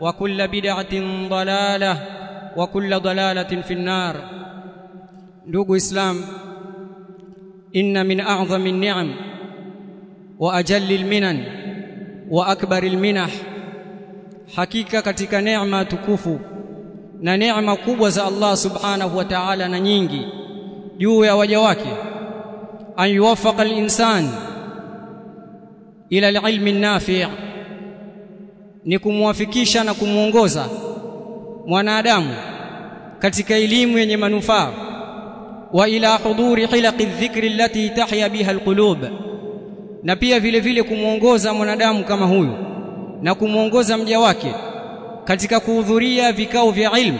وكل بدعة ضلالة وكل ضلالة في النار ndugu islam inna min a'zami an-ni'am wa ajalli al-minan wa akbar al-minah hakika katika neema tukufu na neema kubwa za Allah subhanahu wa ta'ala na nyingi juu ya waja wake an yuwaffaqa al-insan ila al-ilmi an-nafi' ni kumwafikisha na kumwongoza mwanadamu katika elimu yenye manufaa. Wa ila huduri hilaqi dhikri allati tahya biha alqulub na pia vile vile kumwongoza mwanadamu kama huyu na kumwongoza mja wake katika kuhudhuria vikao vya ilmu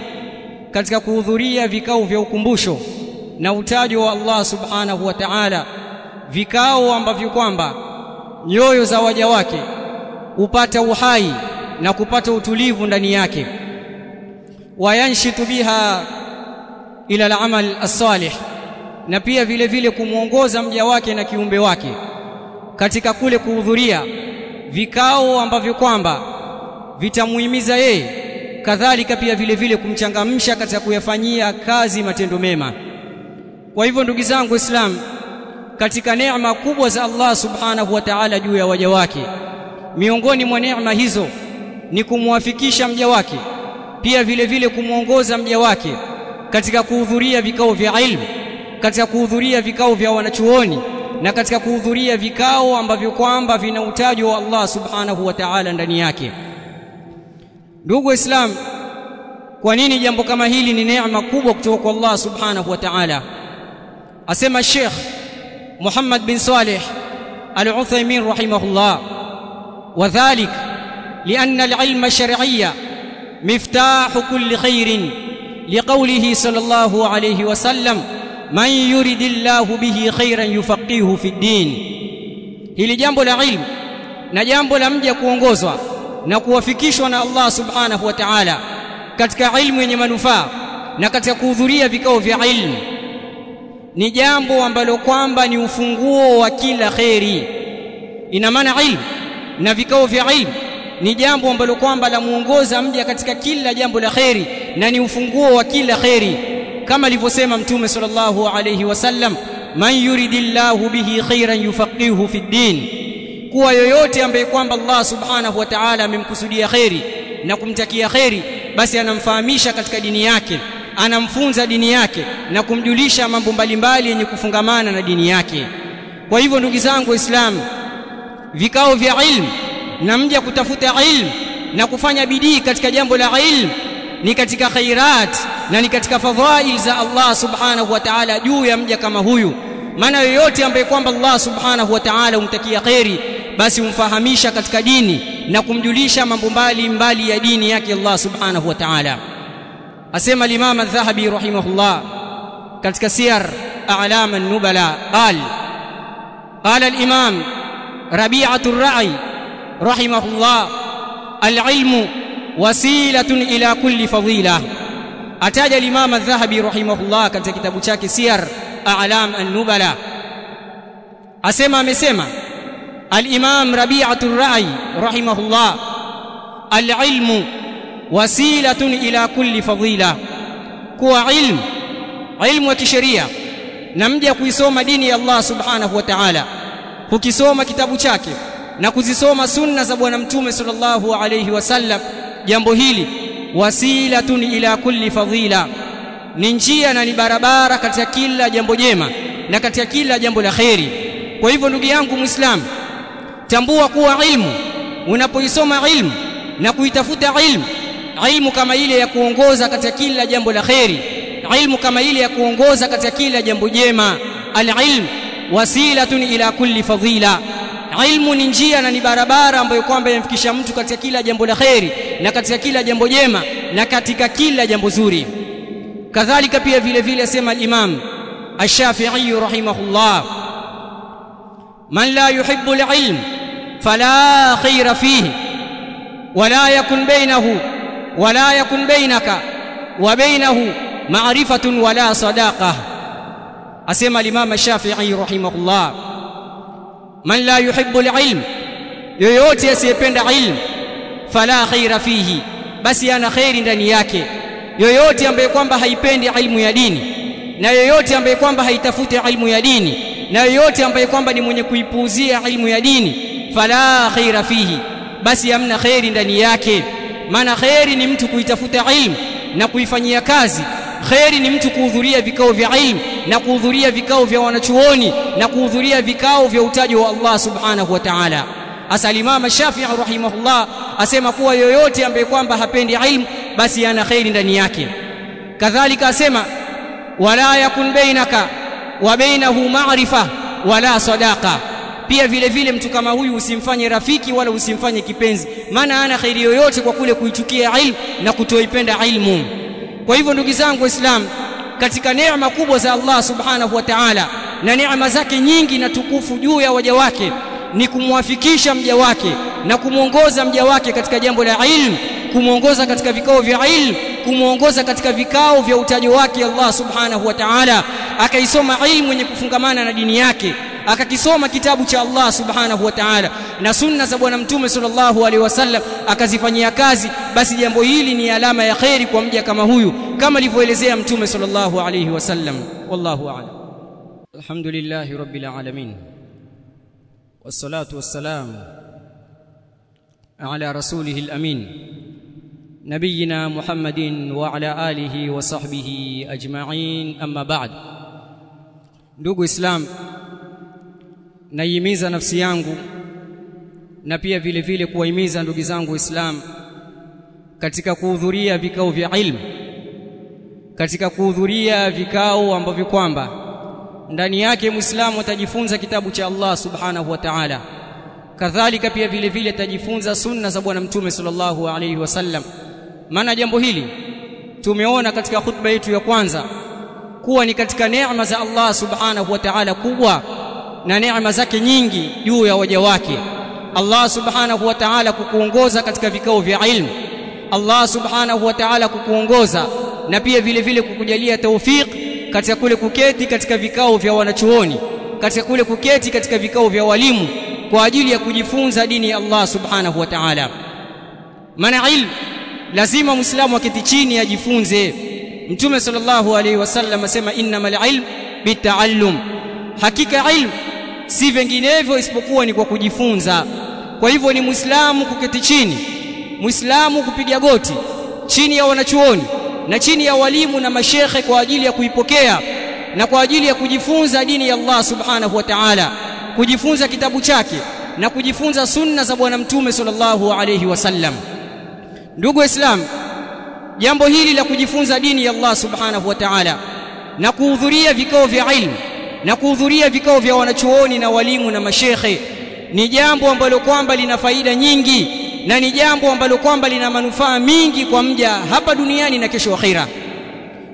katika kuhudhuria vikao vya ukumbusho na utajo wa Allah subhanahu wa ta'ala vikao ambavyo kwamba nyoyo za waja wake upata uhai na kupata utulivu ndani yake. Wayanshitu biha ila al-amal as-salih na pia vile vile kumuongoza mja wake na kiumbe wake. Katika kule kuhudhuria vikao ambavyo kwamba vitamuhimiza yeye kadhalika pia vile vile kumchangamsha katika kuyafanyia kazi matendo mema. Kwa hivyo ndugu zangu Islam katika neema kubwa za Allah subhanahu wa ta'ala juu ya waja wake miongoni mwa neema hizo ni kumwafikisha mja wake pia vile vile kumwongoza mja wake katika kuhudhuria vikao vya ilmu katika kuhudhuria vikao vya wanachuoni na katika kuhudhuria vikao ambavyo kwamba vina utajwa wa Allah subhanahu wa ta'ala ndani yake. Ndugu islam kwa nini jambo kama hili ni neema kubwa kutoka kwa Allah subhanahu wa ta'ala? Asema Sheikh Muhammad bin Saleh Al-Uthaymeen rahimahullah wadhalik لأن العلم الشرعي مفتاح كل خير لقوله صلى الله عليه وسلم من يرد الله به خيرا يفقهه في الدين hili jambo la ilmu na jambo la mja kuongozwa na kuwafikishwa na Allah subhanahu wa ta'ala katika ilmu yenye manufaa na katika kuhudhuria vikao vya ilmu ni jambo ambalo kwamba ni ufunguo wa kila kheri ina maana ilmu na vikao vya ilmu ni jambo ambalo kwamba la muongoza mja katika kila jambo la kheri na ni ufunguo wa kila kheri. Kama alivyosema mtume sallallahu alayhi wasallam man yuridillahu bihi khairan yufaqihu fi din. Kuwa yoyote ambaye kwamba Allah subhanahu wa ta'ala amemkusudia kheri na kumtakia kheri basi anamfahamisha katika dini yake anamfunza dini yake na kumjulisha mambo mbalimbali yenye kufungamana na dini yake. Kwa hivyo ndugu zangu waislamu vikao vya ilmu na mja kutafuta ilmu na kufanya bidii katika jambo la ilmu ni katika khairat na ni katika fadhail za Allah subhanahu wa ta'ala juu ya mja kama huyu. Maana yoyote ambaye kwamba Allah subhanahu wa ta'ala umtakia khairi basi umfahamisha katika dini na kumjulisha mambo mbali mbali ya dini yake Allah subhanahu wa ta'ala. Asema al-Imam al-Dhahabi rahimahullah katika siyar a'lam an-nubala qal qala al-Imam Rabi'atu ar-Ra'i رحمه الله العلم وسيلة إلى كل فضيلة. اتجى الإمام الذهبي رحمه الله في كتابه سير أعلام النبلاء اسمع امسما الإمام ربيعة الرأي رحمه الله العلم وسيلة إلى كل فضيلة. كو علم علم وكشريه نمجي كيسوم ديني الله سبحانه وتعالى. ukisoma kitabu chake na kuzisoma sunna za bwana mtume sallallahu alayhi wasallam jambo hili wasilatun ila kulli fadhila. Ni njia na ni barabara katika kila jambo jema na katika kila jambo la kheri. Kwa hivyo ndugu yangu muislamu tambua kuwa ilmu unapoisoma ilmu na kuitafuta ilmu ilmu kama ile ya kuongoza katika kila jambo la kheri ilmu kama ile ya kuongoza katika kila jambo jema. Alilm wasilatun ila kulli fadila ilmu ni njia na ni barabara ambayo kwamba inamfikisha mtu katika kila jambo la kheri na katika kila jambo jema na katika kila jambo zuri. Kadhalika pia vile vile asema al-Imam Ash-Shafi'i rahimahullah man la yuhibbu al-ilm fala khayra fihi wala yakun bainahu wala yakun bainaka wa bainahu ma'rifatun wala sadaqah asema al-Imam Ash-Shafi'i rahimahullah man la yuhibbu al-ilm yoyote asiyependa ilm fala khaira fihi basi ana khairi ndani yake. Yoyote ambaye kwamba haipendi ilmu ya dini na yoyote ambaye kwamba haitafuti ilmu ya dini na yoyote ambaye kwamba ni mwenye kuipuuzia ilmu ya dini fala khaira fihi basi hamna khairi ndani yake. Maana khairi ni mtu kuitafuta ilmu na kuifanyia kazi khairi ni mtu kuhudhuria vikao vya ilmu na kuhudhuria vikao vya wanachuoni na kuhudhuria vikao vya utajwa wa Allah subhanahu wa ta'ala. Hasa Imam Shafi'i rahimahullah asema kuwa yoyote ambaye kwamba hapendi ilmu basi ana khairi ndani yake. Kadhalika asema wala yakun bainaka wa bainahu ma'rifa wala sadaqa. Pia vile vile mtu kama huyu usimfanye rafiki wala usimfanye kipenzi. Maana ana khairi yoyote kwa kule kuichukia ilmu na kutoipenda ilmu kwa hivyo ndugu zangu waislamu katika neema kubwa za Allah subhanahu wa ta'ala na neema zake nyingi na tukufu juu ya waja wake ni kumwafikisha mja wake na kumwongoza mja wake katika jambo la ilmu kumwongoza katika vikao vya ilmu kumwongoza katika vikao vya utajo wake Allah subhanahu wa ta'ala akaisoma ilmu yenye kufungamana na dini yake akakisoma kitabu cha Allah subhanahu wa ta'ala na sunna za bwana mtume sallallahu alaihi wasallam akazifanyia kazi basi jambo hili ni alama ya khairi kwa mja kama huyu kama alivyoelezea mtume sallallahu alaihi wasallam wallahu a'lam alhamdulillahi rabbil alamin wassalatu wassalamu على رسوله الامين نبينا محمد وعلى اله وصحبه اجمعين اما بعد ndugu islam naihimiza nafsi yangu na pia vile vile kuwahimiza ndugu zangu Waislamu katika kuhudhuria vikao vya ilmu katika kuhudhuria vikao ambavyo kwamba ndani yake muislamu atajifunza kitabu cha Allah subhanahu wa ta'ala. Kadhalika pia vile vile atajifunza sunna za bwana mtume sallallahu alaihi wasallam maana jambo hili tumeona katika khutba yetu ya kwanza kuwa ni katika neema za Allah subhanahu wa ta'ala kubwa na neema zake nyingi juu ya waja wake. Allah subhanahu wa ta'ala kukuongoza katika vikao vya ilmu. Allah subhanahu wa ta'ala kukuongoza na pia vile vile kukujalia taufiq katika kule kuketi katika vikao vya wanachuoni katika kule kuketi katika vikao vya walimu kwa ajili ya kujifunza dini ya Allah subhanahu wa ta'ala. Maana ilmu lazima muislamu aketi chini ajifunze. Mtume sallallahu alaihi wasallam asema innamal ilm bitaallum hakika ilmu si vinginevyo isipokuwa ni kwa kujifunza. Kwa hivyo ni muislamu kuketi chini muislamu kupiga goti chini ya wanachuoni na chini ya walimu na mashekhe kwa ajili ya kuipokea na kwa ajili ya kujifunza dini ya Allah subhanahu wa ta'ala kujifunza kitabu chake na kujifunza sunna za bwana mtume sallallahu alayhi wasallam ndugu waislamu jambo hili la kujifunza dini ya Allah subhanahu wa ta'ala na kuhudhuria vikao vya ilmu na kuhudhuria vikao vya wanachuoni na walimu na mashekhe ni jambo ambalo kwamba lina faida nyingi na ni jambo ambalo kwamba lina manufaa mingi kwa mja hapa duniani na kesho akhira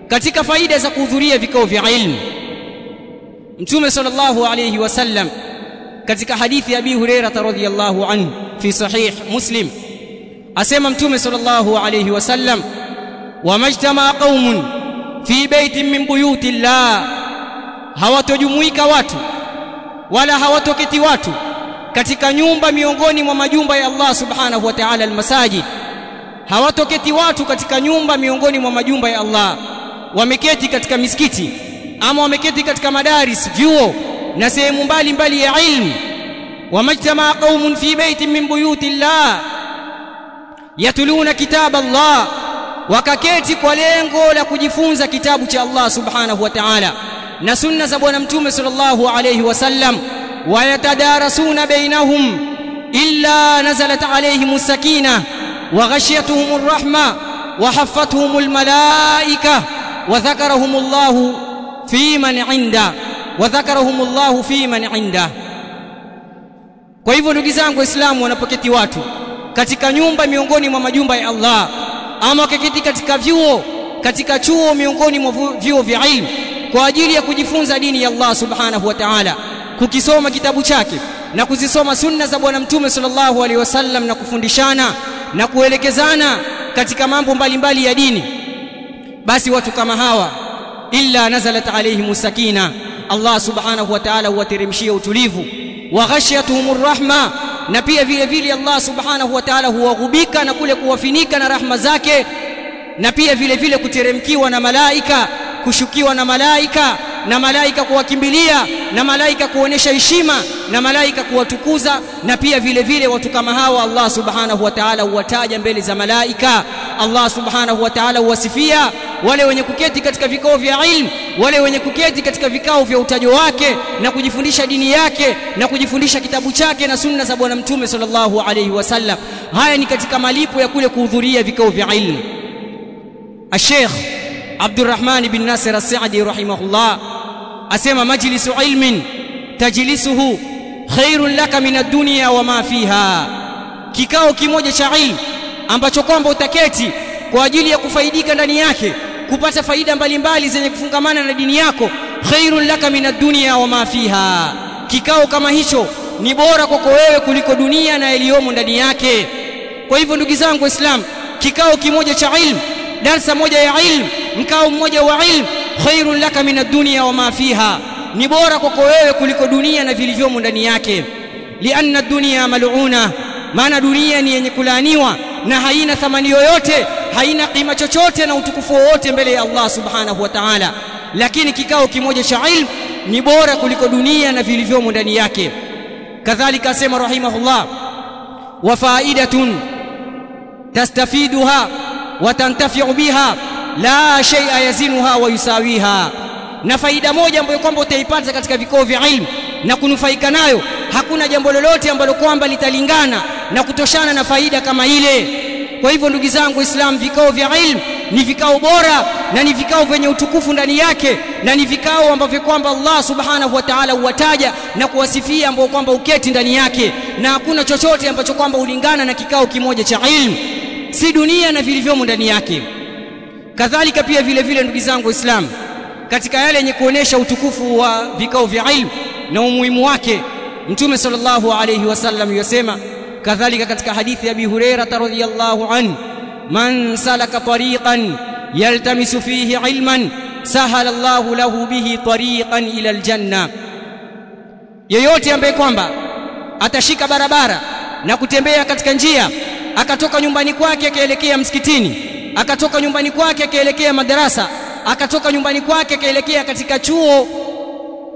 katika faida za kuhudhuria vikao vya ilmu mtume sallallahu alayhi wasallam katika hadithi ya Abi Hurairah radhiyallahu anhu fi sahih Muslim asema mtume sallallahu alayhi wasallam wamajtama qaumun fi baitin min buyuti llah hawatojumuika watu wala hawatoketi watu katika nyumba miongoni mwa majumba ya Allah subhanahu wa ta'ala almasajid. Hawatoketi watu katika nyumba miongoni mwa majumba ya Allah. Wameketi katika misikiti ama wameketi katika madaris vyuo na sehemu mbalimbali ya ilmu. Wamajtamaa qaumun fi baitin min buyuti llah yatuluna kitab Allah. Wakaketi kwa lengo la kujifunza kitabu cha Allah subhanahu wa ta'ala na sunna za bwana mtume sallallahu alayhi wasallam wayatadarasuna bainahum illa nazalat alayhim sakina wa ghashiyatuhum arrahma wa haffathum almalaika wa dhakarahum Allah fi man 'inda wa dhakarahum Allah fi man 'inda. Kwa hivyo ndugu zangu waislamu wanapoketi watu katika nyumba miongoni mwa majumba ya Allah ama wakiketi katika vyuo katika chuo miongoni mwa vyuo vya ilmu kwa ajili ya kujifunza dini ya Allah subhanahu wa ta'ala kukisoma kitabu chake na kuzisoma sunna za bwana mtume sallallahu alaihi wasallam na kufundishana na kuelekezana katika mambo mbalimbali ya dini basi watu kama hawa illa nazalat alaihim sakina Allah subhanahu wa ta'ala huwateremshia utulivu wa ghashiyatuhumur rahma na pia vile vile Allah subhanahu wa ta'ala huwaghubika na kule kuwafinika na rahma zake na pia vile vile kuteremkiwa na malaika kushukiwa na malaika na malaika kuwakimbilia na malaika kuonesha heshima na malaika kuwatukuza na pia vile vile watu kama hawa Allah subhanahu wa ta'ala huwataja mbele za malaika Allah subhanahu wa ta'ala huwasifia wale wenye kuketi katika vikao vya ilmu wale wenye kuketi katika vikao vya utajo wake na kujifundisha dini yake na kujifundisha kitabu chake na sunna za bwana mtume sallallahu alayhi wasallam haya ni katika malipo ya kule kuhudhuria vikao vya ilmu الشيخ Abdurrahman ibn Nasir As-Sa'di rahimahullah asema majlisu ilmin tajlisuhu khairun laka min ad-dunya wa ma fiha, kikao kimoja cha ilmu ambacho kwamba utaketi kwa ajili ya kufaidika ndani yake, kupata faida mbalimbali zenye kufungamana na dini yako, khairun laka min ad-dunya wa ma fiha, kikao kama hicho ni bora kwako wewe kuliko dunia na yaliyomo ndani yake. Kwa hivyo ndugu zangu Waislamu, kikao kimoja cha ilmu, darsa moja ya ilmu mkao mmoja wa ilmu khairun laka min ad-dunya wa ma fiha. Ni bora kwako wewe kuliko dunia na vilivyomo ndani yake. Lianna ad-dunya mal'una maana dunia ni yenye kulaaniwa na haina thamani yoyote haina kima chochote na utukufu wowote mbele ya Allah subhanahu wa ta'ala. Lakini kikao kimoja cha ilmu ni bora kuliko dunia na vilivyomo ndani yake. Kadhalika asema rahimahullah wa faidatun tastafiduha wa tantafi'u biha la shay'a yazinuha wa yusawiha. Na faida moja ambayo kwamba utaipata katika vikao vya ilmu na kunufaika nayo hakuna jambo lolote ambalo kwamba litalingana na kutoshana na faida kama ile. Kwa hivyo ndugu zangu waislamu vikao vya ilmu ni vikao bora na ni vikao vyenye utukufu ndani yake na ni vikao ambavyo kwamba Allah subhanahu wa ta'ala huwataja na kuwasifia ambao kwamba uketi ndani yake. Na hakuna chochote ambacho kwamba ulingana na kikao kimoja cha ilmu. Si dunia na vilivyomo ndani yake kadhalika pia vile vile ndugu zangu waislamu katika yale yenye kuonesha utukufu wa vikao vya ilmu na umuhimu wake mtume sallallahu alayhi wasallam yasema kadhalika katika hadithi ya Abi Hurairah radhiyallahu an man salaka tariqan yaltamisu fihi ilman sahala Allahu lahu bihi tariqan ila aljanna yeyote ambaye kwamba atashika barabara na kutembea katika njia akatoka nyumbani kwake akaelekea msikitini akatoka nyumbani kwake akaelekea madarasa. Akatoka nyumbani kwake akaelekea katika chuo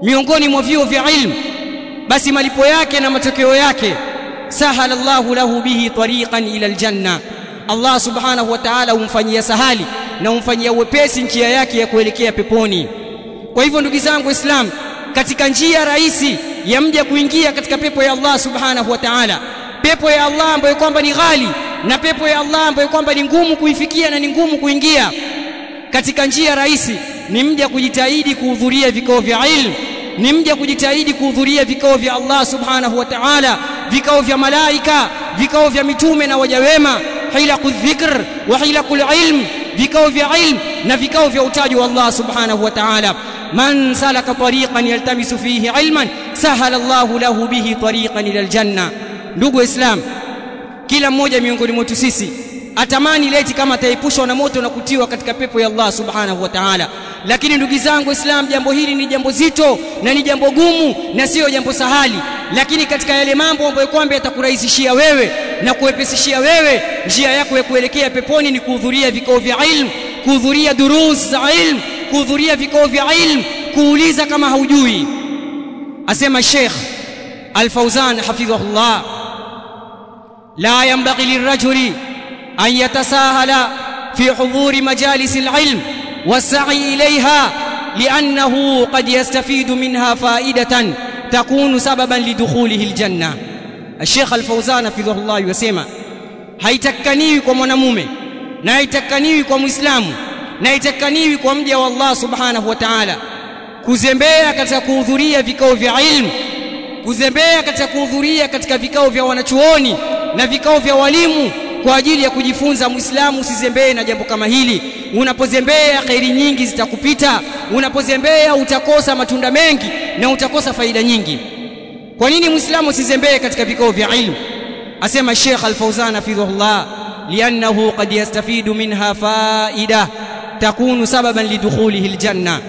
miongoni mwa vyuo vya ilmu. Basi malipo yake na matokeo yake sahala Allahu lahu bihi tariqan ila aljanna. Allah subhanahu wa ta'ala humfanyia sahali na humfanyia wepesi njia yake ya kuelekea peponi. Kwa hivyo ndugu zangu waislamu katika njia rahisi ya mja kuingia katika pepo ya Allah subhanahu wa ta'ala pepo ya Allah ambayo kwamba ni ghali na pepo ya Allah ambayo kwamba ni ngumu kuifikia na ni ngumu kuingia katika njia rahisi ni mja kujitahidi kuhudhuria vikao vya ilmu ni mja kujitahidi kuhudhuria vikao vya Allah subhanahu wa ta'ala vikao vya malaika vikao vya mitume na waja wema hilaqu dhikr wa hilaku ilm vikao vya ilm na vikao vya utaji wa Allah subhanahu wa ta'ala. Man salaka tariqan yaltamisu fihi ilman sahala Allah lahu bihi tariqan ila aljanna. Ndugu waislam kila mmoja miongoni mwetu sisi atamani leti kama ataepushwa na moto na kutiwa katika pepo ya Allah subhanahu wa ta'ala. Lakini ndugu zangu Islam jambo hili ni jambo zito na ni jambo gumu na siyo jambo sahali. Lakini katika yale mambo ambayo kwamba yatakurahisishia wewe na kuwepesishia wewe njia yako ya kuelekea peponi ni kuhudhuria vikao vya ilmu kuhudhuria durus za ilmu kuhudhuria vikao vya ilmu kuuliza kama haujui. Asema Sheikh Al-Fauzan hafidhahullah la yanbaghi lirajuli an yatasahala fi hudhuri majalis al-ilm والسعي إليها لأنه قد يستفيد منها فائدة تكون سببا لدخوله الجنة الشيخ الفوزان حفظه الله يسمى haitakaniwi kwa mwanamume na haitakaniwi kwa muislamu na haitakaniwi kwa mja wa Allah subhanahu wa ta'ala kuzembea katika kuhudhuria vikao vya ilmu kuzembea katika kuhudhuria katika vikao vya wanachuoni na vikao vya walimu kwa ajili ya kujifunza muislamu usizembee na jambo kama hili. Unapozembea khairi nyingi zitakupita. Unapozembea utakosa matunda mengi na utakosa faida nyingi. Kwa nini muislamu usizembee katika vikao vya ilmu? Asema Sheikh Al-Fauzan hafidhahullah liannahu qad yastafidu minha faida takunu sababan lidukhulihi aljanna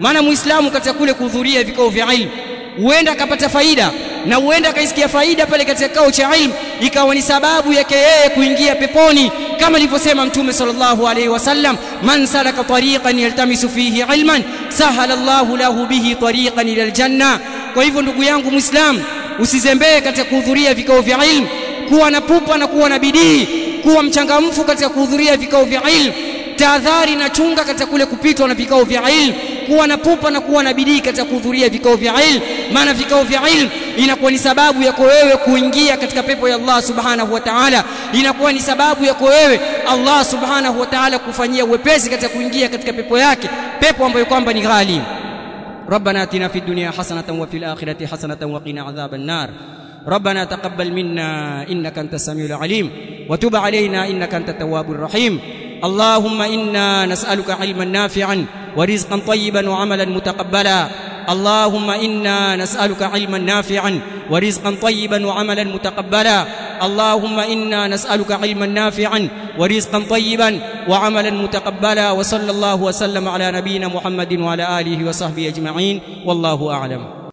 maana muislamu katika kule kuhudhuria vikao vya ilmu huenda akapata faida na huenda akaisikia faida pale katika kikao cha ilmu ikawa ni sababu yake yeye kuingia peponi kama alivyosema mtume sallallahu alaihi wasallam man salaka tariqan yaltamisu fihi ilman sahala Allahu lahu bihi tariqan ila aljanna. Kwa hivyo ndugu yangu muislam usizembee katika kuhudhuria vikao vya ilmu kuwa na pupa na kuwa na bidii kuwa mchangamfu katika kuhudhuria vikao vya ilmu. Tahadhari na chunga katika kule kupitwa na vikao vya ilmu kuwa na pupa na kuwa na bidii katika kuhudhuria vikao vya ilmu maana vikao vya ilmu inakuwa ni sababu yako wewe kuingia katika pepo ya Allah subhanahu wa ta'ala inakuwa ni sababu yako wewe Allah subhanahu wa ta'ala kufanyia uwepesi katika kuingia katika pepo yake pepo ambayo kwamba ni ghali ربنا اتنا في الدنيا حسنه وفي الاخره حسنه وقنا عذاب النار ربنا تقبل منا انك انت السميع العليم وتب علينا انك انت التواب الرحيم اللهم انا نسالك علما نافعا ورزقا طيبا وعملا متقبلا. اللهم إنا نسألك علما نافعا ورزقا طيبا وعملا متقبلا. اللهم إنا نسألك علما نافعا ورزقا طيبا وعملا متقبلا. وصلى الله وسلم على نبينا محمد وعلى آله وصحبه أجمعين. والله أعلم.